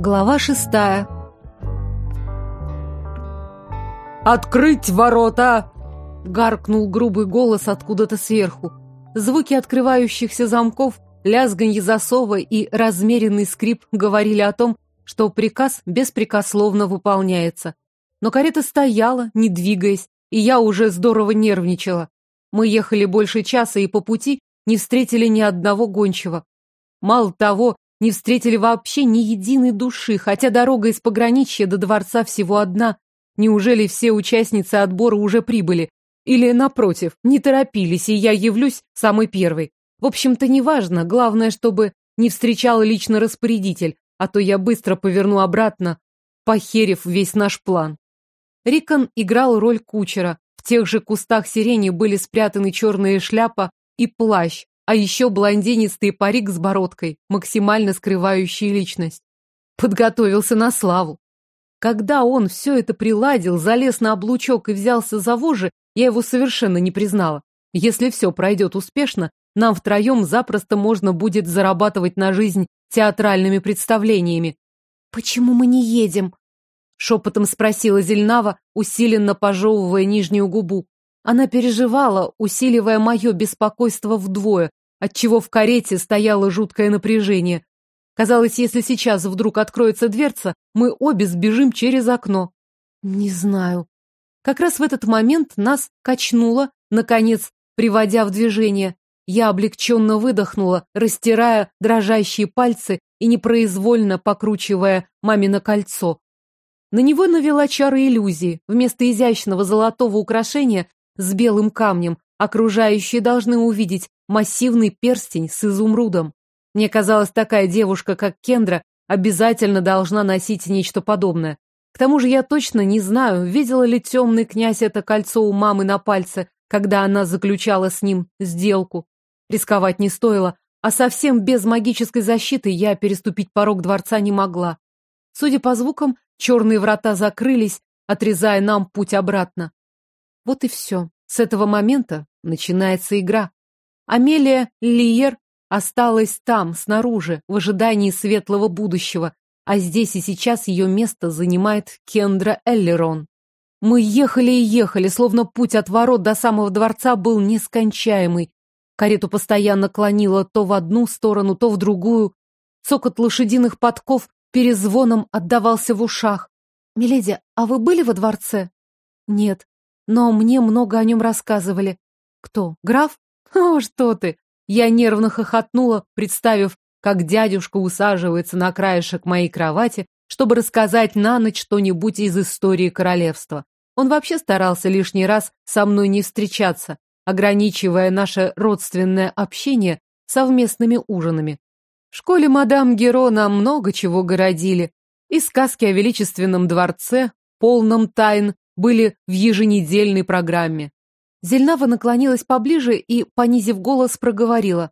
Глава шестая. «Открыть ворота!» — гаркнул грубый голос откуда-то сверху. Звуки открывающихся замков, лязганье засова и размеренный скрип говорили о том, что приказ беспрекословно выполняется. Но карета стояла, не двигаясь, и я уже здорово нервничала. Мы ехали больше часа и по пути не встретили ни одного гончего. Мало того, не встретили вообще ни единой души, хотя дорога из пограничья до дворца всего одна. Неужели все участницы отбора уже прибыли? Или, напротив, не торопились, и я явлюсь самый первый? В общем-то, неважно, главное, чтобы не встречал лично распорядитель, а то я быстро поверну обратно, похерив весь наш план. Рикон играл роль кучера. В тех же кустах сирени были спрятаны черная шляпа и плащ, а еще блондинистый парик с бородкой, максимально скрывающий личность. Подготовился на славу. Когда он все это приладил, залез на облучок и взялся за вожжи, я его совершенно не признала. Если все пройдет успешно, нам втроем запросто можно будет зарабатывать на жизнь театральными представлениями. «Почему мы не едем?» — шепотом спросила Зельнава, усиленно пожевывая нижнюю губу. Она переживала, усиливая мое беспокойство вдвое, отчего в карете стояло жуткое напряжение. Казалось, если сейчас вдруг откроется дверца, мы обе сбежим через окно. Не знаю. Как раз в этот момент нас качнуло, наконец, приводя в движение. Я облегченно выдохнула, растирая дрожащие пальцы и непроизвольно покручивая мамино кольцо. На него навела чары иллюзии. Вместо изящного золотого украшения с белым камнем окружающие должны увидеть массивный перстень с изумрудом. Мне казалось, такая девушка, как Кендра, обязательно должна носить нечто подобное. К тому же я точно не знаю, видела ли темный князь это кольцо у мамы на пальце, когда она заключала с ним сделку. Рисковать не стоило, а совсем без магической защиты я переступить порог дворца не могла. Судя по звукам, черные врата закрылись, отрезая нам путь обратно. Вот и все. С этого момента начинается игра. Амелия Лиер осталась там, снаружи, в ожидании светлого будущего, а здесь и сейчас ее место занимает Кендра Эллерон. Мы ехали и ехали, словно путь от ворот до самого дворца был нескончаемый. Карету постоянно клонило то в одну сторону, то в другую. Цокот лошадиных подков перезвоном отдавался в ушах. «Миледи, а вы были во дворце?» «Нет, но мне много о нем рассказывали». «Кто, граф?» «О, что ты!» Я нервно хохотнула, представив, как дядюшка усаживается на краешек моей кровати, чтобы рассказать на ночь что-нибудь из истории королевства. Он вообще старался лишний раз со мной не встречаться, ограничивая наше родственное общение совместными ужинами. В школе мадам Геро нам много чего городили, и сказки о величественном дворце, полном тайн, были в еженедельной программе. Зельнава наклонилась поближе и, понизив голос, проговорила.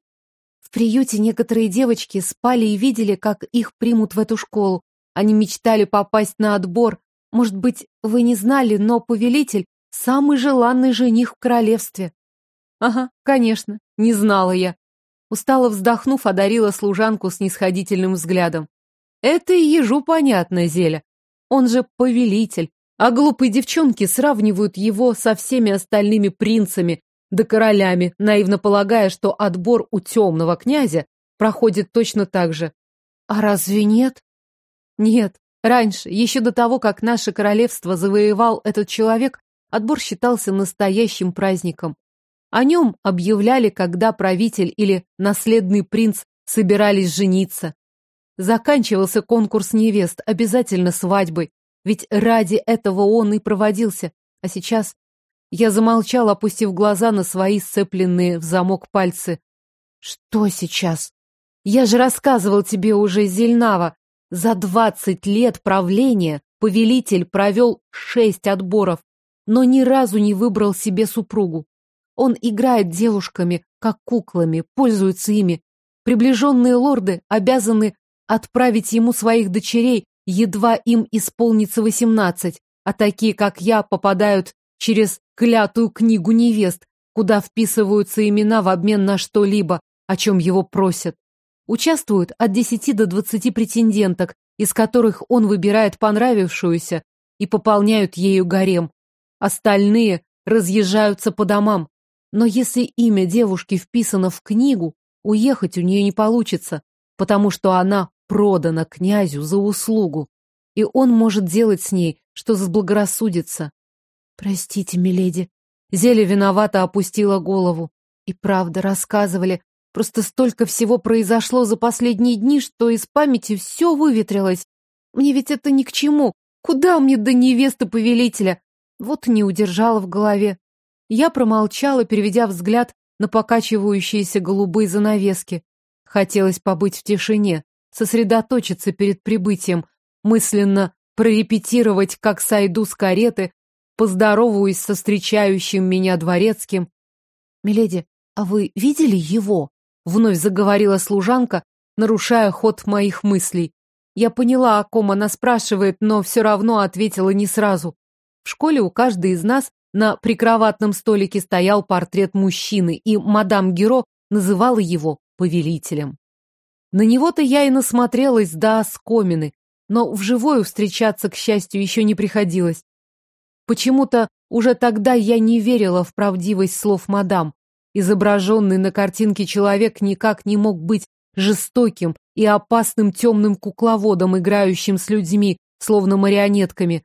В приюте некоторые девочки спали и видели, как их примут в эту школу. Они мечтали попасть на отбор. Может быть, вы не знали, но повелитель — самый желанный жених в королевстве. Ага, конечно, не знала я. Устало вздохнув, одарила служанку с нисходительным взглядом. Это и ежу понятно, Зеля. Он же повелитель, а глупые девчонки сравнивают его со всеми остальными принцами да королями, наивно полагая, что отбор у темного князя проходит точно так же. А разве нет? Нет. Раньше, еще до того, как наше королевство завоевал этот человек, отбор считался настоящим праздником. О нем объявляли, когда правитель или наследный принц собирались жениться. Заканчивался конкурс невест, обязательно свадьбой, ведь ради этого он и проводился. А сейчас я замолчал, опустив глаза на свои сцепленные в замок пальцы. Что сейчас? Я же рассказывал тебе уже, Зельнава. За двадцать лет правления повелитель провел шесть отборов, но ни разу не выбрал себе супругу. Он играет девушками, как куклами, пользуется ими. Приближенные лорды обязаны отправить ему своих дочерей, едва им исполнится восемнадцать, а такие, как я, попадают через клятую книгу невест, куда вписываются имена в обмен на что-либо, о чем его просят. Участвуют от десяти до двадцати претенденток, из которых он выбирает понравившуюся и пополняют ею гарем. Остальные разъезжаются по домам. Но если имя девушки вписано в книгу, уехать у нее не получится, потому что она продана князю за услугу, и он может делать с ней, что заблагорассудится. Простите, миледи. Зелье виновато опустила голову. И правда, рассказывали. Просто столько всего произошло за последние дни, что из памяти все выветрилось. Мне ведь это ни к чему. Куда мне до невесты повелителя? Вот не удержала в голове. Я промолчала, переведя взгляд на покачивающиеся голубые занавески. Хотелось побыть в тишине, сосредоточиться перед прибытием, мысленно прорепетировать, как сойду с кареты, поздороваюсь со встречающим меня дворецким. «Миледи, а вы видели его?» — вновь заговорила служанка, нарушая ход моих мыслей. Я поняла, о ком она спрашивает, но все равно ответила не сразу. В школе у каждой из нас на прикроватном столике стоял портрет мужчины, и мадам Геро называла его повелителем. На него-то я и насмотрелась до оскомины, но вживую встречаться, к счастью, еще не приходилось. Почему-то уже тогда я не верила в правдивость слов мадам. Изображенный на картинке человек никак не мог быть жестоким и опасным темным кукловодом, играющим с людьми, словно марионетками.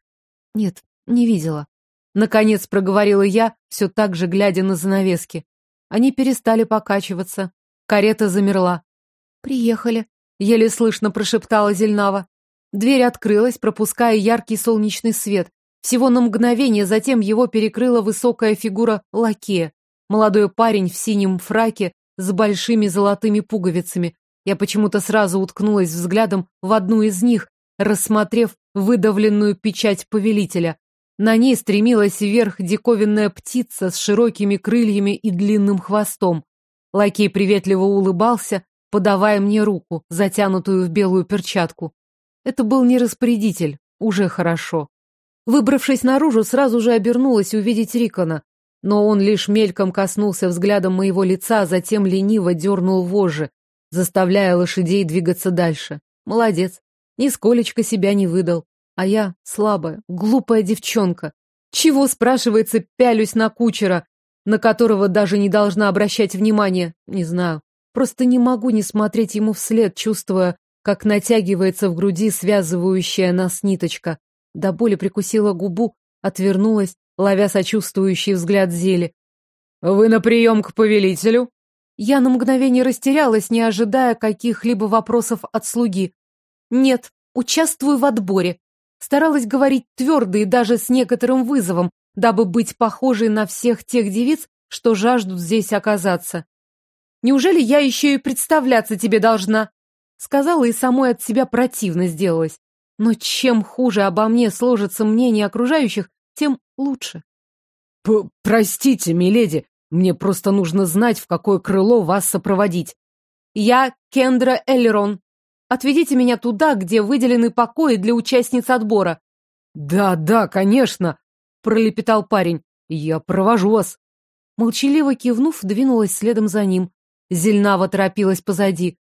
Нет, не видела. Наконец проговорила я, все так же глядя на занавески. Они перестали покачиваться. Карета замерла. «Приехали», — еле слышно прошептала Зельнава. Дверь открылась, пропуская яркий солнечный свет. Всего на мгновение затем его перекрыла высокая фигура лакея. Молодой парень в синем фраке с большими золотыми пуговицами. Я почему-то сразу уткнулась взглядом в одну из них, рассмотрев выдавленную печать повелителя. На ней стремилась вверх диковинная птица с широкими крыльями и длинным хвостом. Лакей приветливо улыбался, подавая мне руку, затянутую в белую перчатку. Это был не распорядитель, уже хорошо. Выбравшись наружу, сразу же обернулась увидеть Рикона, но он лишь мельком коснулся взглядом моего лица, а затем лениво дернул вожжи, заставляя лошадей двигаться дальше. Молодец, нисколечко себя не выдал. А я слабая, глупая девчонка. Чего, спрашивается, пялюсь на кучера, на которого даже не должна обращать внимания? Не знаю. Просто не могу не смотреть ему вслед, чувствуя, как натягивается в груди связывающая нас ниточка. До боли прикусила губу, отвернулась, ловя сочувствующий взгляд Зели. «Вы на прием к повелителю?» Я на мгновение растерялась, не ожидая каких-либо вопросов от слуги. «Нет, участвую в отборе». Старалась говорить твердо и даже с некоторым вызовом, дабы быть похожей на всех тех девиц, что жаждут здесь оказаться. «Неужели я еще и представляться тебе должна?» Сказала и самой от себя противно сделалось. Но чем хуже обо мне сложится мнение окружающих, тем лучше. П «Простите, миледи, мне просто нужно знать, в какое крыло вас сопроводить». «Я Кендра Эллерон. Отведите меня туда, где выделены покои для участниц отбора». «Да, да, конечно», — пролепетал парень. «Я провожу вас». Молчаливо кивнув, двинулась следом за ним. Зельнава торопилась позади.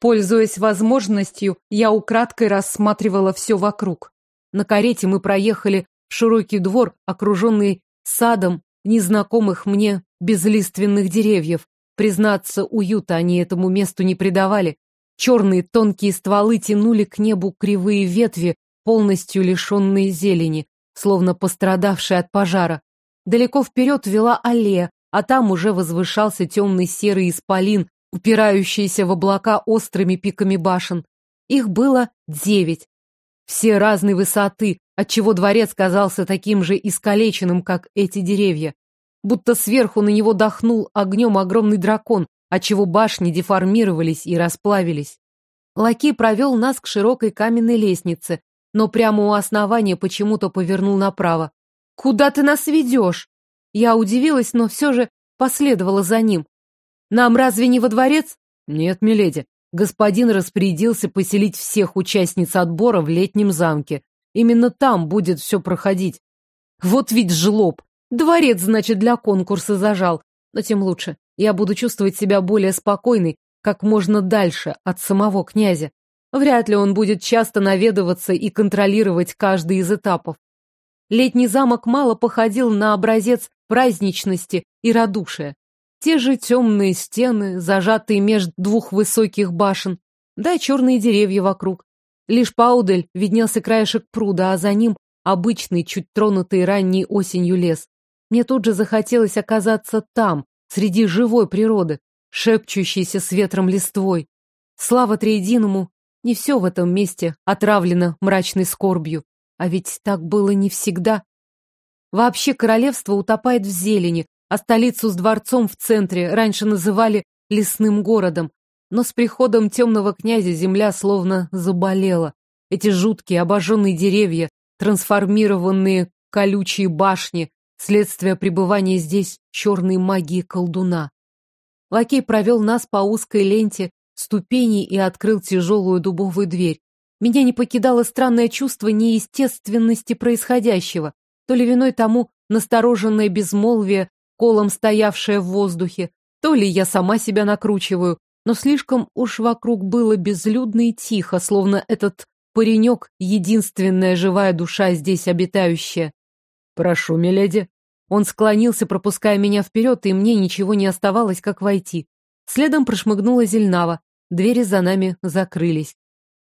Пользуясь возможностью, я украдкой рассматривала все вокруг. На карете мы проехали широкий двор, окруженный садом незнакомых мне безлиственных деревьев. Признаться, уюта они этому месту не придавали. Черные тонкие стволы тянули к небу кривые ветви, полностью лишенные зелени, словно пострадавшие от пожара. Далеко вперед вела аллея, а там уже возвышался темный серый исполин, упирающиеся в облака острыми пиками башен. Их было девять. Все разной высоты, отчего дворец казался таким же искалеченным, как эти деревья. Будто сверху на него дохнул огнем огромный дракон, отчего башни деформировались и расплавились. Лаки провел нас к широкой каменной лестнице, но прямо у основания почему-то повернул направо. «Куда ты нас ведешь?» Я удивилась, но все же последовала за ним. Нам разве не во дворец? Нет, миледи. Господин распорядился поселить всех участниц отбора в летнем замке. Именно там будет все проходить. Вот ведь жлоб. Дворец, значит, для конкурса зажал. Но тем лучше. Я буду чувствовать себя более спокойной, как можно дальше от самого князя. Вряд ли он будет часто наведываться и контролировать каждый из этапов. Летний замок мало походил на образец праздничности и радушия. Те же темные стены, зажатые между двух высоких башен, да черные деревья вокруг. Лишь поодаль виднелся краешек пруда, а за ним обычный, чуть тронутый ранней осенью лес. Мне тут же захотелось оказаться там, среди живой природы, шепчущейся с ветром листвой. Слава Триединому, не все в этом месте отравлено мрачной скорбью. А ведь так было не всегда. Вообще королевство утопает в зелени, а столицу с дворцом в центре раньше называли лесным городом. Но с приходом темного князя земля словно заболела. Эти жуткие обожженные деревья, трансформированные колючие башни, следствие пребывания здесь черной магии колдуна. Лакей провел нас по узкой ленте ступеней и открыл тяжелую дубовую дверь. Меня не покидало странное чувство неестественности происходящего, то ли виной тому настороженное безмолвие, колом стоявшее в воздухе, то ли я сама себя накручиваю, но слишком уж вокруг было безлюдно и тихо, словно этот паренек — единственная живая душа здесь обитающая. «Прошу, миледи». Он склонился, пропуская меня вперед, и мне ничего не оставалось, как войти. Следом прошмыгнула Зельнава. Двери за нами закрылись.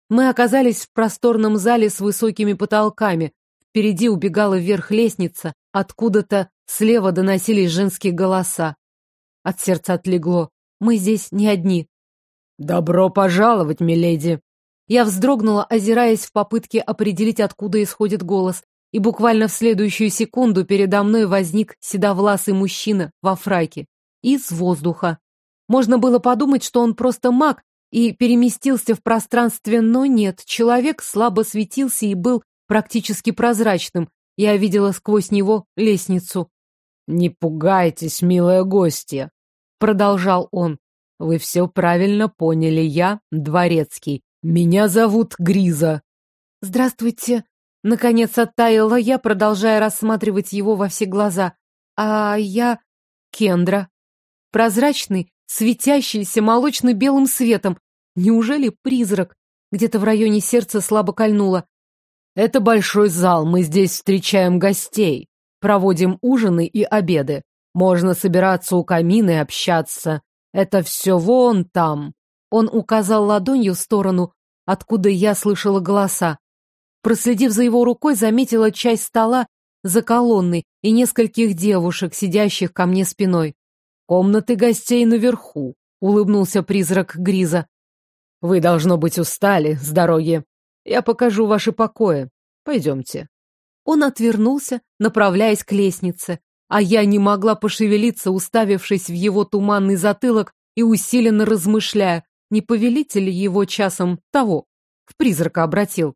Мы оказались в просторном зале с высокими потолками. Впереди убегала вверх лестница, откуда-то слева доносились женские голоса. От сердца отлегло. Мы здесь не одни. «Добро пожаловать, миледи!» Я вздрогнула, озираясь в попытке определить, откуда исходит голос, и буквально в следующую секунду передо мной возник седовласый мужчина во фраке. Из воздуха. Можно было подумать, что он просто маг и переместился в пространстве, но нет, человек слабо светился и был практически прозрачным. Я видела сквозь него лестницу. «Не пугайтесь, милая гостья», продолжал он. Вы все правильно поняли, я дворецкий. Меня зовут Гриза. Здравствуйте. Наконец оттаяла я, продолжая рассматривать его во все глаза. А я Кендра. Прозрачный, светящийся молочно-белым светом. Неужели призрак? Где-то в районе сердца слабо кольнуло. Это большой зал, мы здесь встречаем гостей. Проводим ужины и обеды. Можно собираться у камина и общаться. Это все вон там. Он указал ладонью в сторону, откуда я слышала голоса. Проследив за его рукой, заметила часть стола за колонной и нескольких девушек, сидящих ко мне спиной. «Комнаты гостей наверху», — улыбнулся призрак Гриза. «Вы, должно быть, устали с дороги. Я покажу ваши покои. Пойдемте». Он отвернулся, направляясь к лестнице, а я не могла пошевелиться, уставившись в его туманный затылок и усиленно размышляя, не повелитель его часом того, в призрака обратил.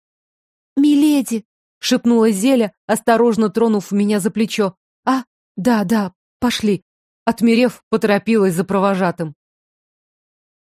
«Миледи!» — шепнула Зеля, осторожно тронув меня за плечо. «А, да, да, пошли!» Отмерев, поторопилась за провожатым.